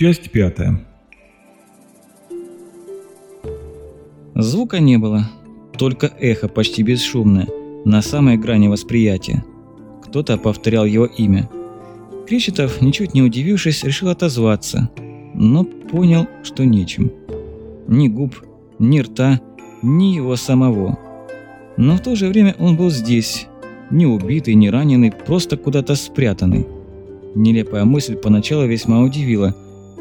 Часть пятая. Звука не было, только эхо почти бесшумное, на самой грани восприятия. Кто-то повторял его имя. Кречетов, ничуть не удивившись, решил отозваться, но понял, что нечем. Ни губ, ни рта, ни его самого. Но в то же время он был здесь, не убитый, не раненый, просто куда-то спрятанный. Нелепая мысль поначалу весьма удивила,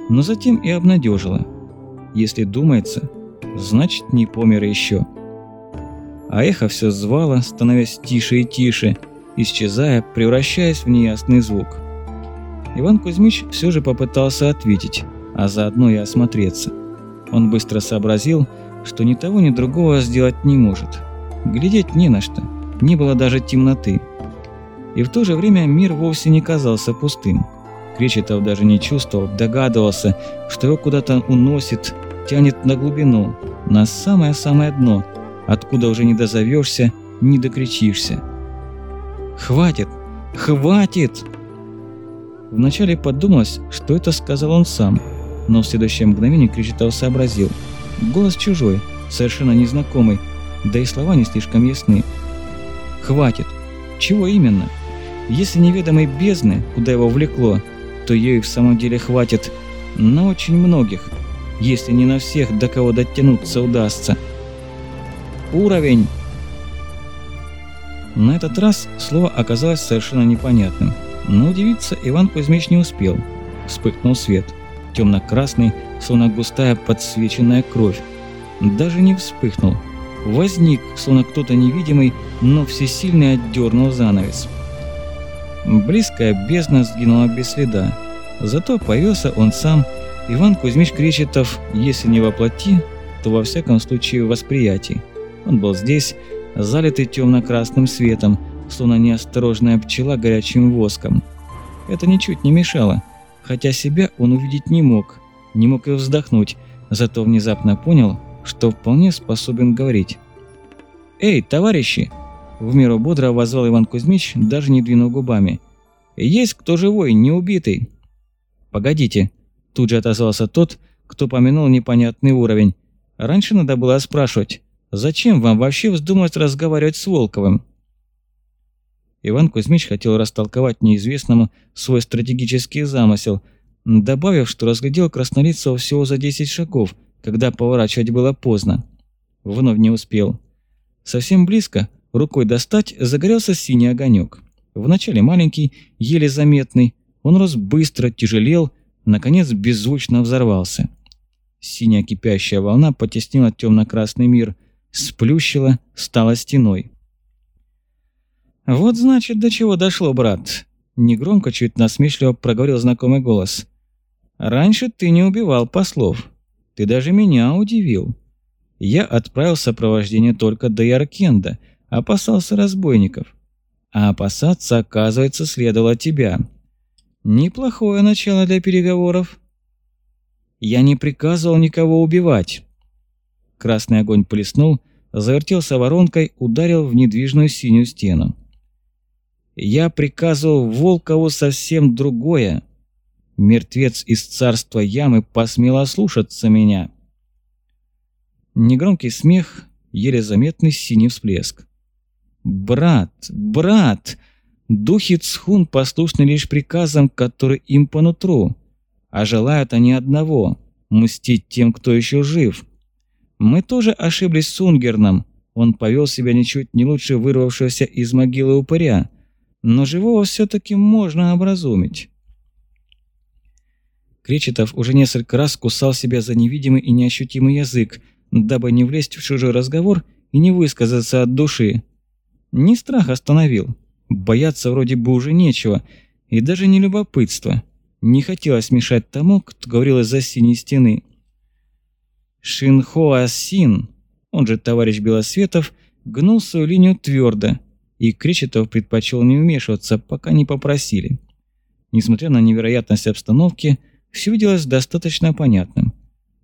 но затем и обнадежила. Если думается, значит не помер еще. А эхо все звало, становясь тише и тише, исчезая, превращаясь в неясный звук. Иван Кузьмич все же попытался ответить, а заодно и осмотреться. Он быстро сообразил, что ни того, ни другого сделать не может. Глядеть не на что, не было даже темноты. И в то же время мир вовсе не казался пустым. Кречетов даже не чувствовал, догадывался, что его куда-то уносит, тянет на глубину, на самое-самое дно, откуда уже не дозовешься, не докричишься. «Хватит! Хватит!» Вначале подумалось, что это сказал он сам, но в следующее мгновение Кречетов сообразил. Голос чужой, совершенно незнакомый, да и слова не слишком ясны. «Хватит! Чего именно?» Если неведомой бездны, куда его влекло, то ее и в самом деле хватит на очень многих, если не на всех, до кого дотянуться удастся. Уровень! На этот раз слово оказалось совершенно непонятным, но удивиться Иван Кузьмич не успел. Вспыхнул свет, темно-красный, словно густая подсвеченная кровь. Даже не вспыхнул. Возник, словно кто-то невидимый, но всесильный отдернул занавес. Близкая бездна сгинула без следа. Зато появился он сам, Иван Кузьмич Кречетов, если не воплоти, то во всяком случае в восприятии. Он был здесь, залитый темно-красным светом, словно неосторожная пчела горячим воском. Это ничуть не мешало, хотя себя он увидеть не мог, не мог и вздохнуть, зато внезапно понял, что вполне способен говорить. «Эй, товарищи!» В меру бодро возвал Иван Кузьмич, даже не двинув губами. «Есть кто живой, не убитый?» «Погодите», – тут же отозвался тот, кто помянул непонятный уровень. «Раньше надо было спрашивать, зачем вам вообще вздумалось разговаривать с Волковым?» Иван Кузьмич хотел растолковать неизвестному свой стратегический замысел, добавив, что разглядел краснолицего всего за 10 шагов, когда поворачивать было поздно. Вновь не успел. Совсем близко Рукой достать загорелся синий огонек. Вначале маленький, еле заметный, он рос быстро, тяжелел, наконец беззвучно взорвался. Синяя кипящая волна потеснила темно-красный мир, сплющила, стала стеной. «Вот значит, до чего дошло, брат!» Негромко, чуть насмешливо проговорил знакомый голос. «Раньше ты не убивал послов. Ты даже меня удивил. Я отправил сопровождение только до Яркенда, опасался разбойников. А опасаться, оказывается, следовало тебя. Неплохое начало для переговоров. Я не приказывал никого убивать. Красный огонь плеснул, завертелся воронкой, ударил в недвижную синюю стену. Я приказывал Волкову совсем другое. Мертвец из царства ямы посмел ослушаться меня. Негромкий смех, еле заметный синий всплеск. Брат, брат! Духи Цхун послушны лишь приказам, которые им по нутру, а желают они одного – мстить тем, кто еще жив. Мы тоже ошиблись с Унгерном, он повел себя ничуть не лучше вырвавшегося из могилы упыря, но живого все-таки можно образумить. Кречетов уже несколько раз кусал себя за невидимый и неощутимый язык, дабы не влезть в чужой разговор и не высказаться от души. Не страх остановил. Бояться вроде бы уже нечего. И даже не любопытство. Не хотелось мешать тому, кто говорил из-за синей стены. Шинхоа Син, он же товарищ Белосветов, гнул свою линию твердо, и Кречетов предпочел не вмешиваться, пока не попросили. Несмотря на невероятность обстановки, все виделось достаточно понятным.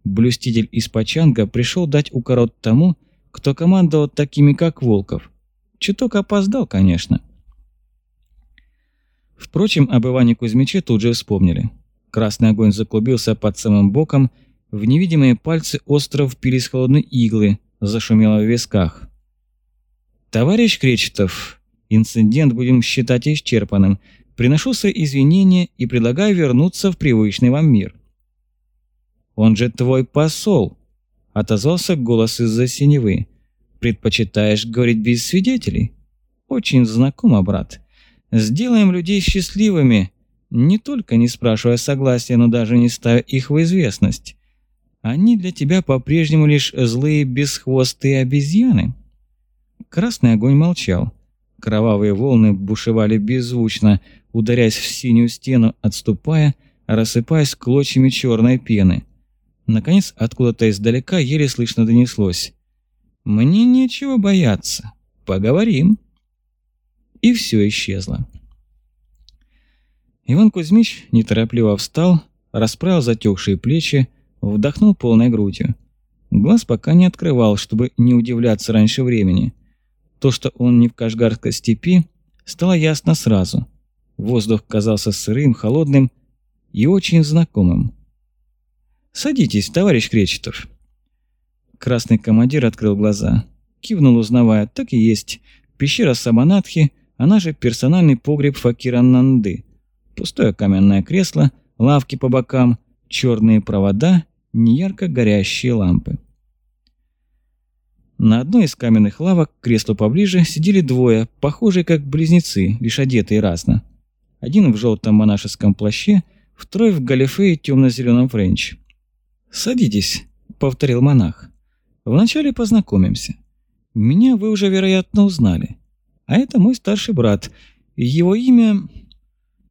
Блюститель из Пачанга пришел дать укорот тому, кто командовал такими, как Волков – Чуток опоздал, конечно. Впрочем, об Иване Кузьмиче тут же вспомнили. Красный огонь заклубился под самым боком, в невидимые пальцы остро впились холодные иглы, зашумело в висках. «Товарищ Кречетов, инцидент будем считать исчерпанным. Приношу свои извинения и предлагаю вернуться в привычный вам мир». «Он же твой посол», — отозвался голос из-за синевы. «Предпочитаешь говорить без свидетелей?» «Очень знакомо, брат. Сделаем людей счастливыми, не только не спрашивая согласия, но даже не ставя их в известность. Они для тебя по-прежнему лишь злые бесхвостые обезьяны». Красный огонь молчал. Кровавые волны бушевали беззвучно, ударяясь в синюю стену, отступая, рассыпаясь клочьями черной пены. Наконец, откуда-то издалека еле слышно донеслось. «Мне нечего бояться. Поговорим». И все исчезло. Иван Кузьмич неторопливо встал, расправил затекшие плечи, вдохнул полной грудью. Глаз пока не открывал, чтобы не удивляться раньше времени. То, что он не в Кашгарской степи, стало ясно сразу. Воздух казался сырым, холодным и очень знакомым. «Садитесь, товарищ Кречетов». Красный командир открыл глаза. Кивнул, узнавая, так и есть. Пещера Сабанатхи, она же персональный погреб Факира Нанды. Пустое каменное кресло, лавки по бокам, черные провода, неярко горящие лампы. На одной из каменных лавок, к креслу поближе, сидели двое, похожие как близнецы, лишь одетые разно. Один в желтом монашеском плаще, второй в галифе и темно-зеленом френче. «Садитесь», — повторил монах. «Вначале познакомимся. Меня вы уже, вероятно, узнали. А это мой старший брат. Его имя...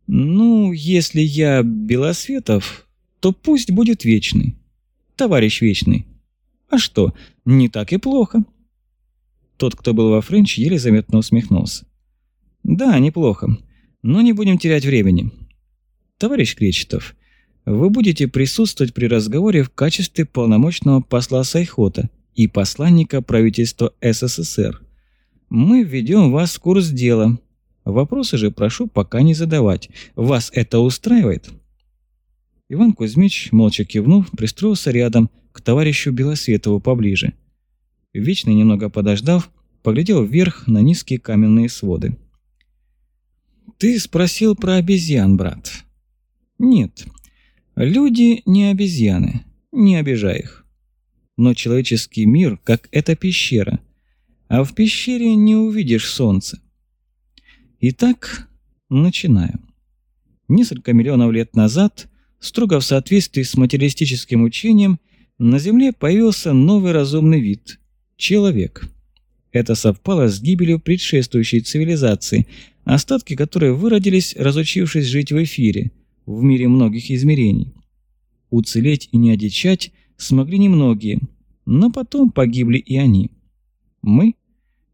Ну, если я Белосветов, то пусть будет Вечный. Товарищ Вечный. А что, не так и плохо». Тот, кто был во френче, еле заметно усмехнулся. «Да, неплохо. Но не будем терять времени. Товарищ Кречетов, вы будете присутствовать при разговоре в качестве полномочного посла Сайхота и посланника правительства СССР. Мы введем вас в курс дела. Вопросы же прошу пока не задавать. Вас это устраивает?» Иван Кузьмич, молча кивнув, пристроился рядом, к товарищу Белосветову поближе. Вечный, немного подождав, поглядел вверх на низкие каменные своды. «Ты спросил про обезьян, брат?» «Нет, Люди не обезьяны, не обижай их. Но человеческий мир, как эта пещера, а в пещере не увидишь солнца. Итак, начинаю. Несколько миллионов лет назад, строго в соответствии с материалистическим учением, на Земле появился новый разумный вид – человек. Это совпало с гибелью предшествующей цивилизации, остатки которой выродились, разучившись жить в эфире – в мире многих измерений. Уцелеть и не одичать смогли немногие, но потом погибли и они. Мы,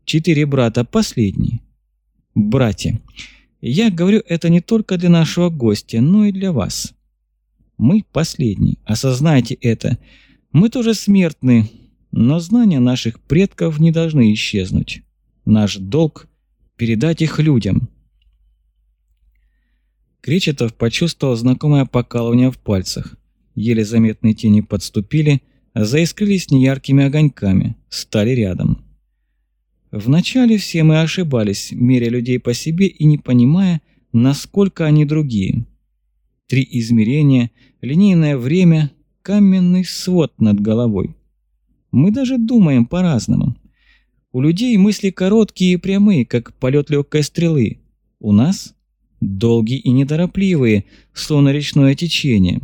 четыре брата, последние. Братья, я говорю это не только для нашего гостя, но и для вас. Мы последние, осознайте это. Мы тоже смертны, но знания наших предков не должны исчезнуть. Наш долг – передать их людям. Кречетов почувствовал знакомое покалывание в пальцах. Еле заметные тени подступили, заискрились неяркими огоньками, стали рядом. Вначале все мы ошибались, меря людей по себе и не понимая, насколько они другие. Три измерения, линейное время, каменный свод над головой. Мы даже думаем по-разному. У людей мысли короткие и прямые, как полет легкой стрелы. У нас долгие и неторопливые, словно речное течение.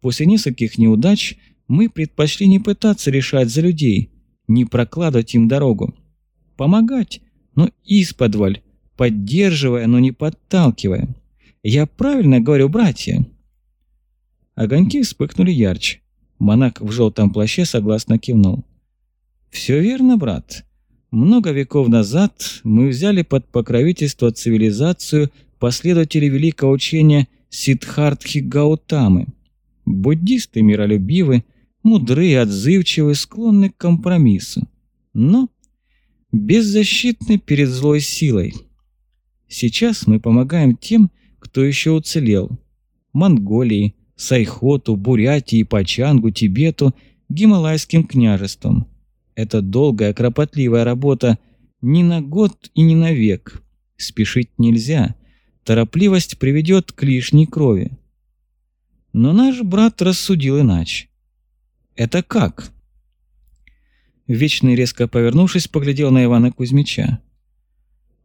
После нескольких неудач мы предпочли не пытаться решать за людей, не прокладывать им дорогу. Помогать, но исподволь, поддерживая, но не подталкивая. Я правильно говорю, братья?» Огоньки вспыхнули ярче. Монах в желтом плаще согласно кивнул. «Все верно, брат. Много веков назад мы взяли под покровительство цивилизацию, последователи великого учения Сиддхартхи Гаутамы. Буддисты миролюбивы, мудрые, отзывчивы, склонны к компромиссу, но беззащитны перед злой силой. Сейчас мы помогаем тем, кто еще уцелел. Монголии, Сайхоту, Бурятии, Пачангу, Тибету, Гималайским княжеством. Это долгая, кропотливая работа не на год и не на век. Спешить нельзя. Торопливость приведет к лишней крови. Но наш брат рассудил иначе. «Это как?» Вечный, резко повернувшись, поглядел на Ивана Кузьмича.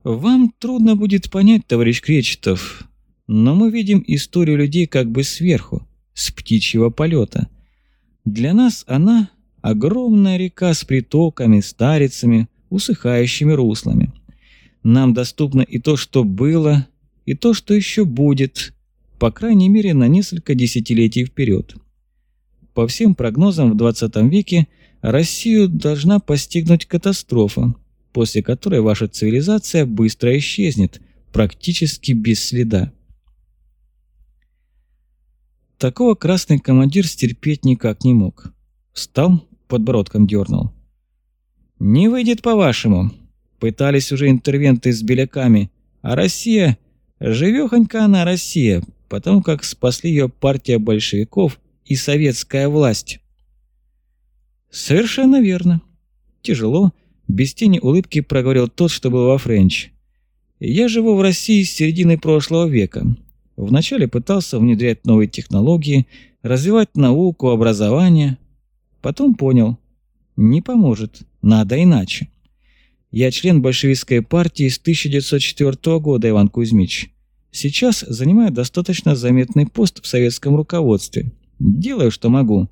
«Вам трудно будет понять, товарищ Кречетов, но мы видим историю людей как бы сверху, с птичьего полета. Для нас она – огромная река с притоками, старицами, усыхающими руслами. Нам доступно и то, что было, и то, что еще будет, по крайней мере на несколько десятилетий вперед. По всем прогнозам в 20 веке Россию должна постигнуть катастрофа, после которой ваша цивилизация быстро исчезнет, практически без следа. Такого красный командир стерпеть никак не мог. Встал, подбородком дернул. «Не выйдет по-вашему. Пытались уже интервенты с беляками, а Россия... Живёхонька она Россия, потому как спасли ее партия большевиков и советская власть». «Совершенно верно». Тяжело, без тени улыбки проговорил тот, что был во Френч. «Я живу в России с середины прошлого века. Вначале пытался внедрять новые технологии, развивать науку, образование. Потом понял, не поможет, надо иначе. Я член большевистской партии с 1904 года, Иван Кузьмич. Сейчас занимаю достаточно заметный пост в советском руководстве. Делаю, что могу.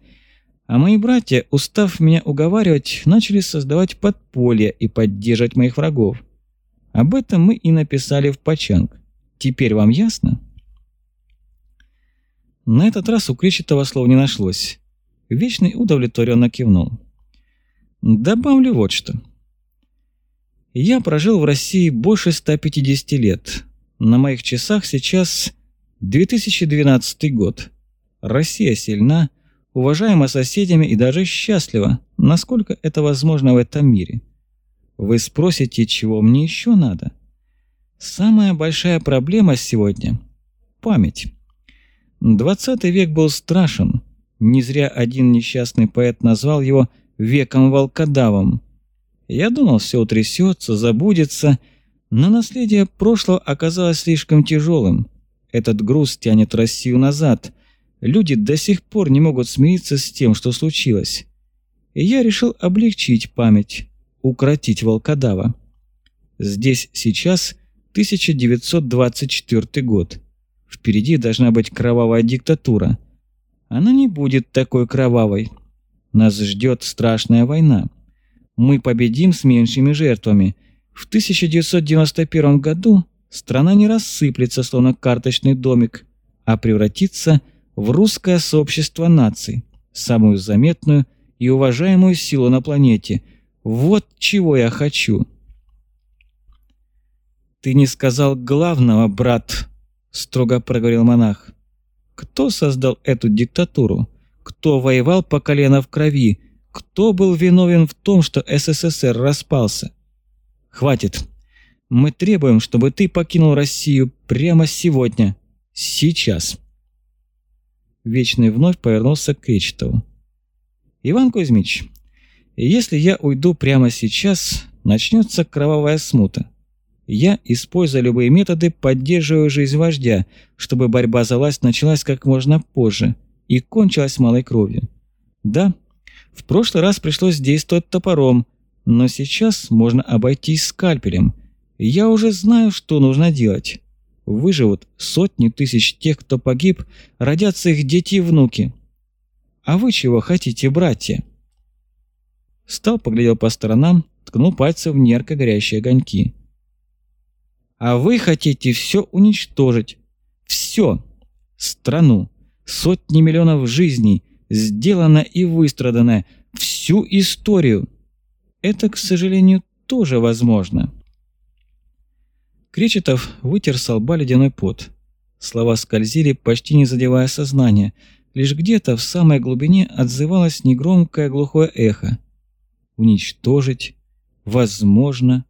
А мои братья, устав меня уговаривать, начали создавать подполье и поддерживать моих врагов. Об этом мы и написали в Пачанг. Теперь вам ясно? На этот раз у Кречетова слов не нашлось. Вечный удовлетворенно кивнул. Добавлю вот что. Я прожил в России больше 150 лет. На моих часах сейчас 2012 год. Россия сильна, уважаема соседями и даже счастлива, насколько это возможно в этом мире. Вы спросите, чего мне еще надо? Самая большая проблема сегодня – память. 20 век был страшен. Не зря один несчастный поэт назвал его «веком волкодавом». Я думал, все утрясется, забудется, но наследие прошлого оказалось слишком тяжелым. Этот груз тянет Россию назад. Люди до сих пор не могут смириться с тем, что случилось. И я решил облегчить память, укротить волкодава. Здесь сейчас 1924 год. Впереди должна быть кровавая диктатура. Она не будет такой кровавой. Нас ждет страшная война. Мы победим с меньшими жертвами. В 1991 году страна не рассыплется, словно карточный домик, а превратится в русское сообщество наций, самую заметную и уважаемую силу на планете. Вот чего я хочу. «Ты не сказал главного, брат», – строго проговорил монах. «Кто создал эту диктатуру? Кто воевал по колено в крови? Кто был виновен в том, что СССР распался? Хватит. Мы требуем, чтобы ты покинул Россию прямо сегодня. Сейчас». Вечный вновь повернулся к Кречетову. «Иван Кузьмич, если я уйду прямо сейчас, начнется кровавая смута. Я, используя любые методы, поддерживаю жизнь вождя, чтобы борьба за власть началась как можно позже и кончилась малой кровью. Да, в прошлый раз пришлось действовать топором, но сейчас можно обойтись скальпелем. Я уже знаю, что нужно делать. Выживут сотни тысяч тех, кто погиб, родятся их дети и внуки. А вы чего хотите, братья? Стал, поглядел по сторонам, ткнул пальцем в нерко горящие огоньки. А вы хотите все уничтожить. Все. Страну. Сотни миллионов жизней. Сделано и выстрадано. Всю историю. Это, к сожалению, тоже возможно. Кречетов вытер с лба ледяной пот. Слова скользили, почти не задевая сознание. Лишь где-то в самой глубине отзывалось негромкое глухое эхо. Уничтожить. Возможно.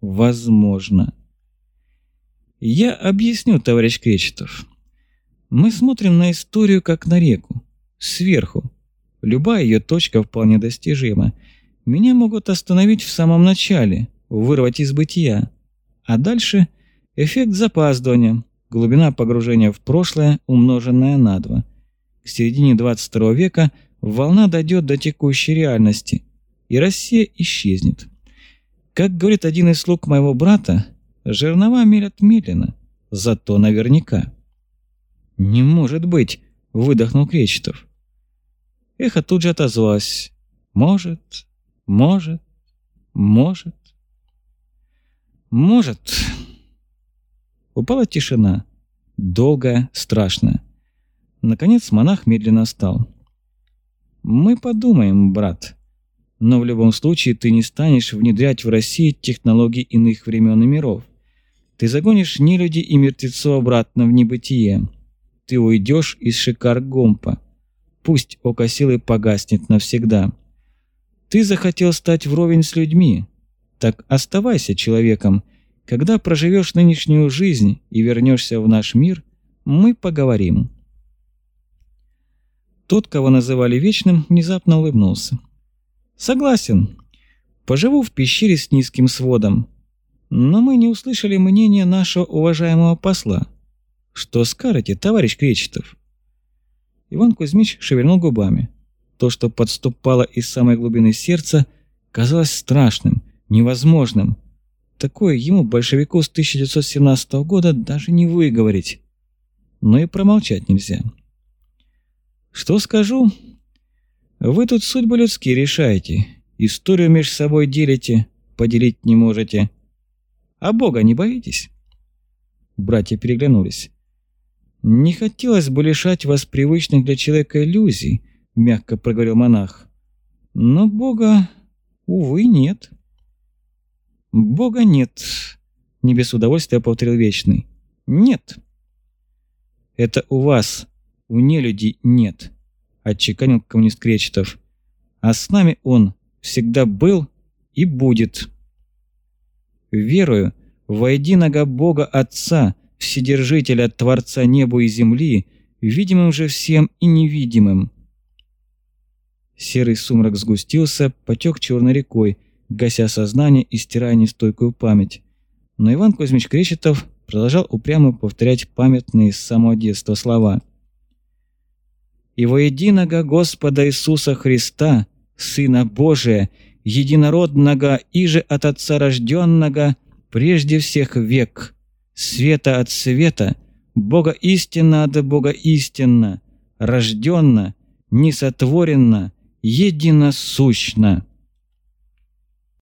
Возможно. Я объясню, товарищ Кречетов. Мы смотрим на историю как на реку, сверху. Любая ее точка вполне достижима. Меня могут остановить в самом начале, вырвать из бытия. А дальше эффект запаздывания, глубина погружения в прошлое, умноженная на два. К середине 22 века волна дойдет до текущей реальности, и Россия исчезнет. Как говорит один из слуг моего брата, жернова мелят медленно, зато наверняка. «Не может быть!» – выдохнул Кречетов. Эхо тут же отозвалось. «Может, может, может, может...» Упала тишина. Долгая, страшная. Наконец монах медленно встал. «Мы подумаем, брат. Но в любом случае ты не станешь внедрять в России технологии иных времен и миров. Ты загонишь нелюди и мертвецов обратно в небытие. Ты уйдешь из Шикар-Гомпа. Пусть око силы погаснет навсегда. Ты захотел стать вровень с людьми. Так оставайся человеком. Когда проживешь нынешнюю жизнь и вернешься в наш мир, мы поговорим. Тот, кого называли Вечным, внезапно улыбнулся. «Согласен. Поживу в пещере с низким сводом. Но мы не услышали мнения нашего уважаемого посла. Что скажете, товарищ Кречетов?» Иван Кузьмич шевельнул губами. То, что подступало из самой глубины сердца, казалось страшным, невозможным. Такое ему, большевику с 1917 года, даже не выговорить. Но и промолчать нельзя. Что скажу? Вы тут судьбы людские решаете, историю между собой делите, поделить не можете. А Бога не боитесь?» Братья переглянулись. «Не хотелось бы лишать вас привычных для человека иллюзий», — мягко проговорил монах. «Но Бога, увы, нет». «Бога нет», — не без удовольствия повторил Вечный. «Нет». «Это у вас, у нелюдей нет», — отчеканил коммунист Кречетов. «А с нами он всегда был и будет». «Верую во единого Бога Отца», Вседержителя, Творца неба и земли, видимым же всем и невидимым. Серый сумрак сгустился, потек черной рекой, гася сознание и стирая нестойкую память. Но Иван Кузьмич Кречетов продолжал упрямо повторять памятные с самого детства слова. «И во единого Господа Иисуса Христа, Сына Божия, единородного и же от Отца рожденного, прежде всех век» света от света, Бога истинно от Бога истинно, рожденно, несотворенно, единосущно.